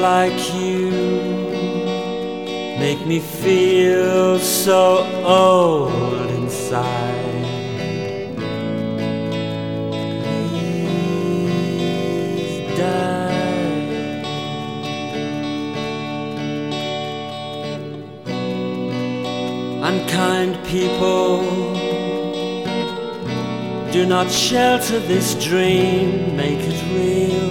like you make me feel so old inside. Please die. Unkind people. Do not shelter this dream, make it real.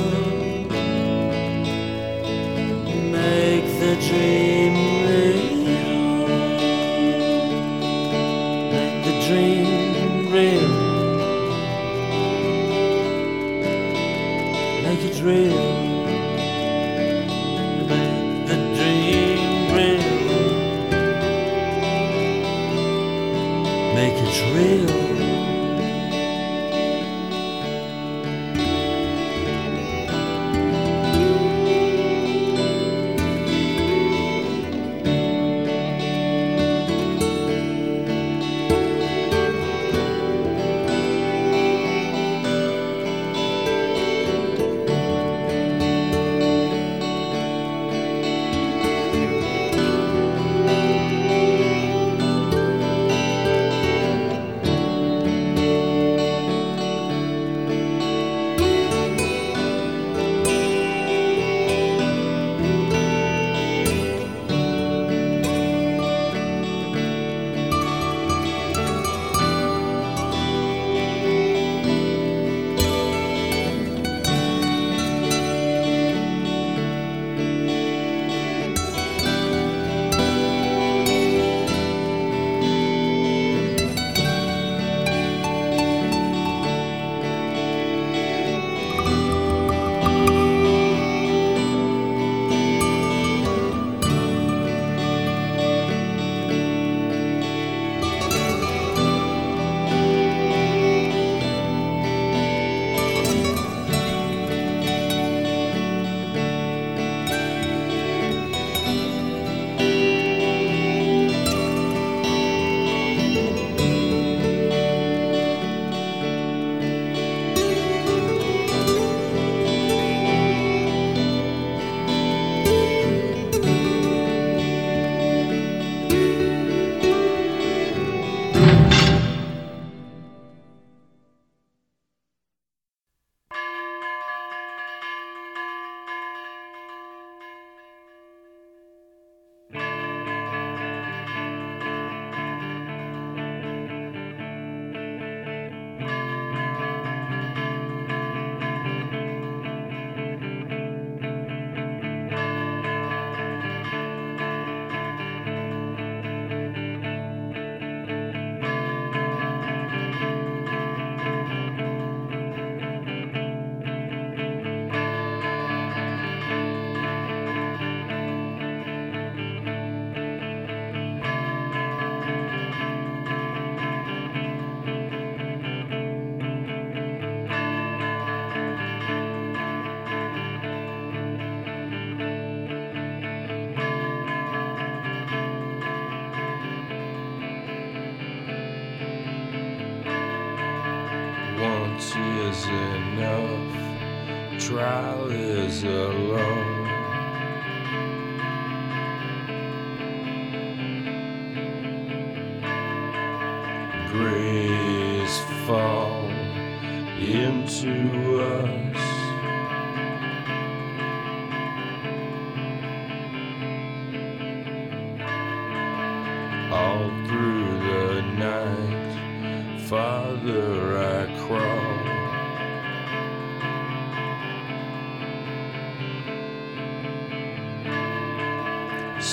is enough, trial is alone. Grace fall into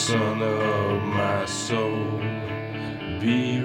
Son of my soul, be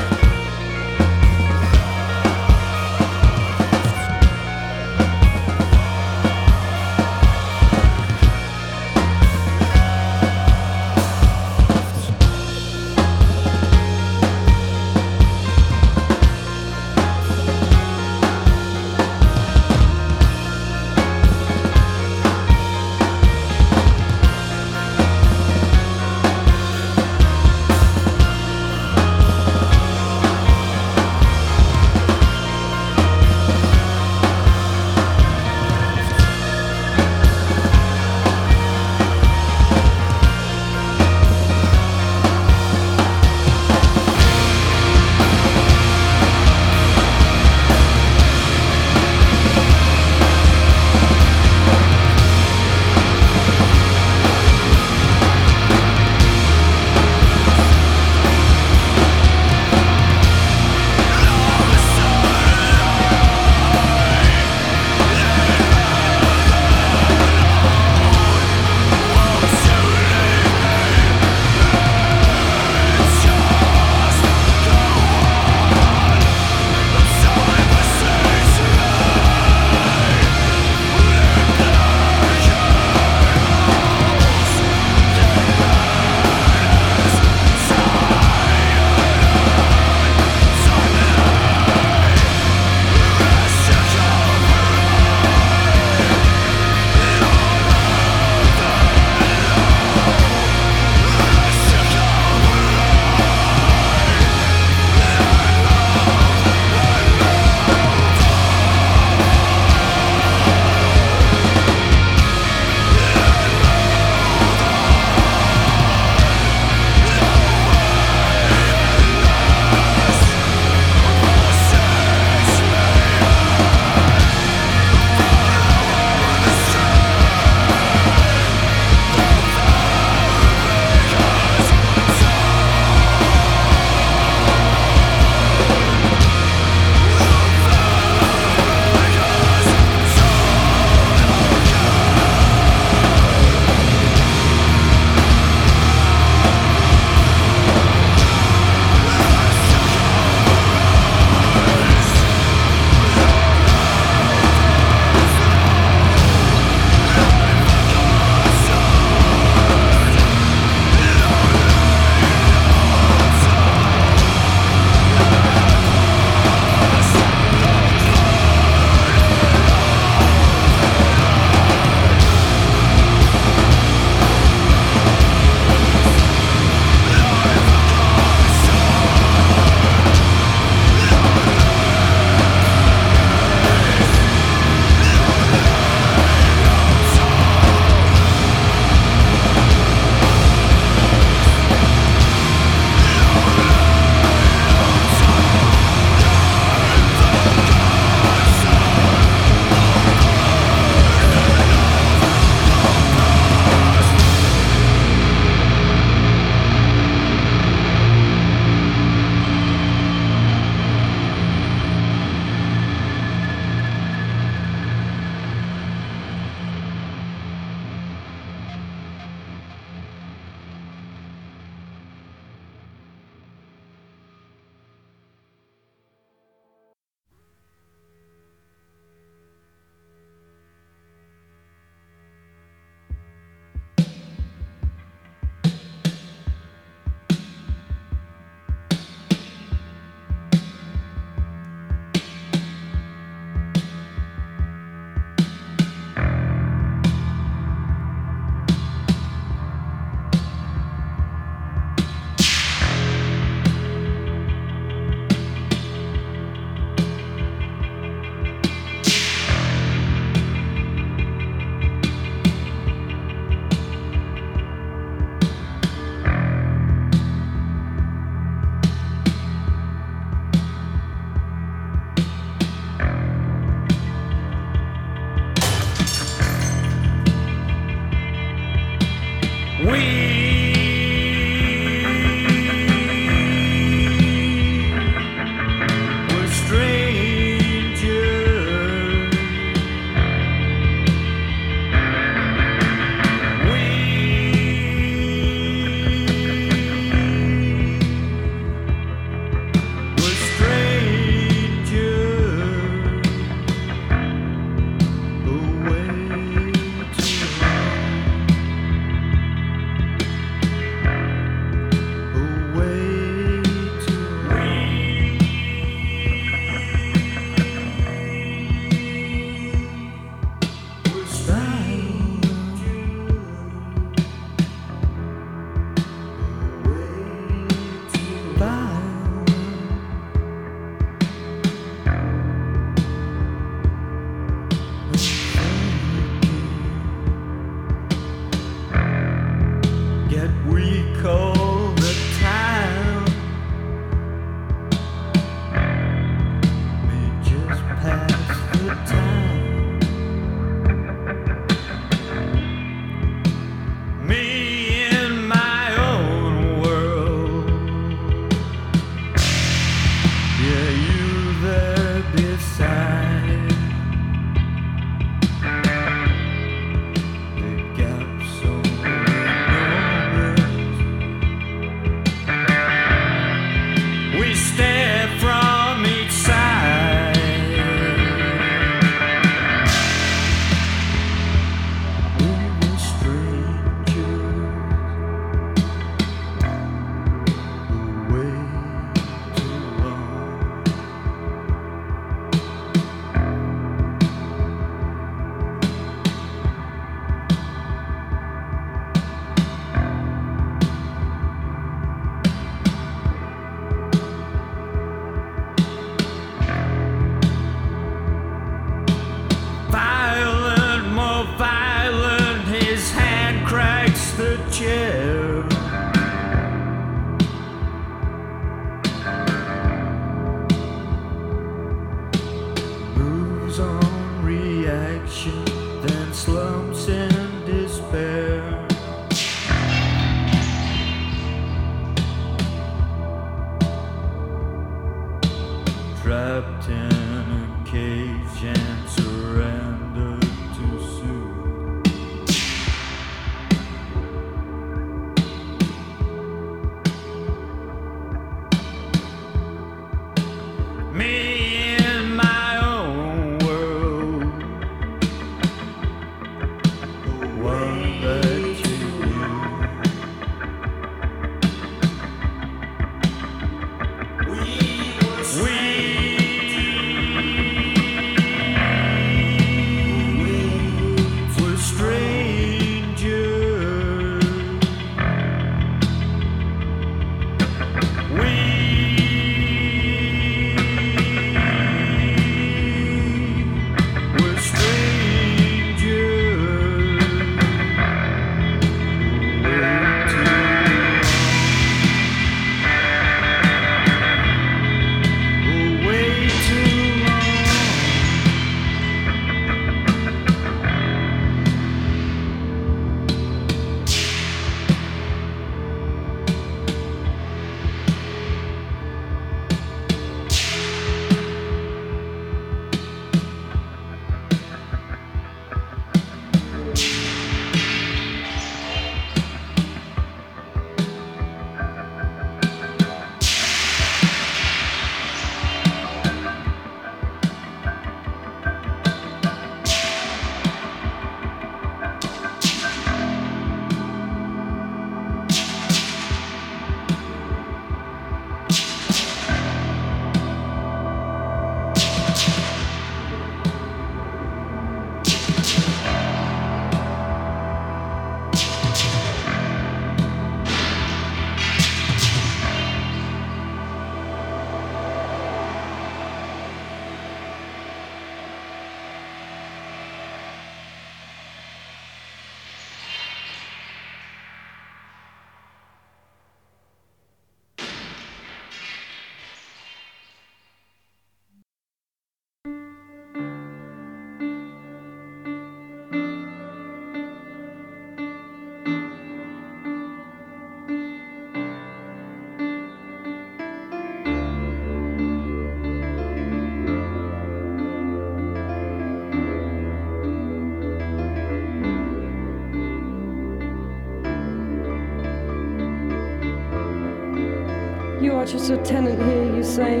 tenant here, you say.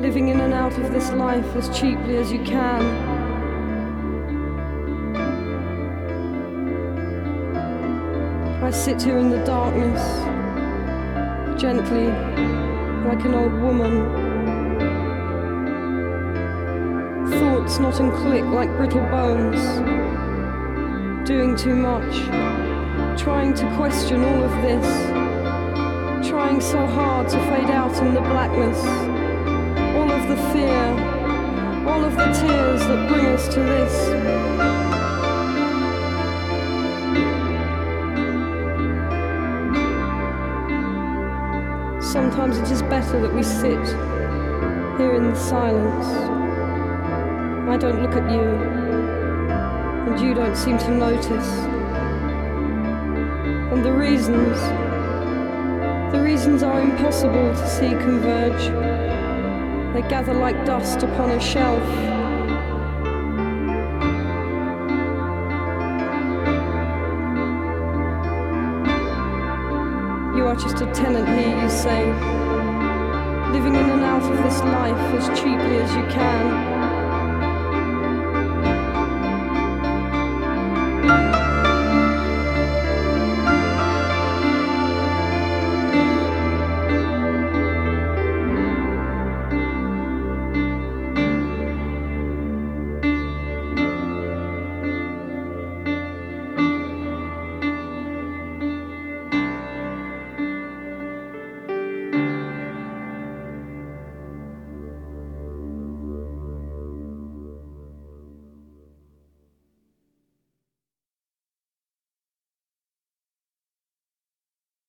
Living in and out of this life as cheaply as you can. I sit here in the darkness, gently, like an old woman. Thoughts not in click like brittle bones. Doing too much, trying to question all of this trying so hard to fade out in the blackness. All of the fear, all of the tears that bring us to this. Sometimes it is better that we sit here in the silence. I don't look at you, and you don't seem to notice. And the reasons reasons are impossible to see converge. They gather like dust upon a shelf. You are just a tenant here, you say, living in and out of this life as cheaply as you can.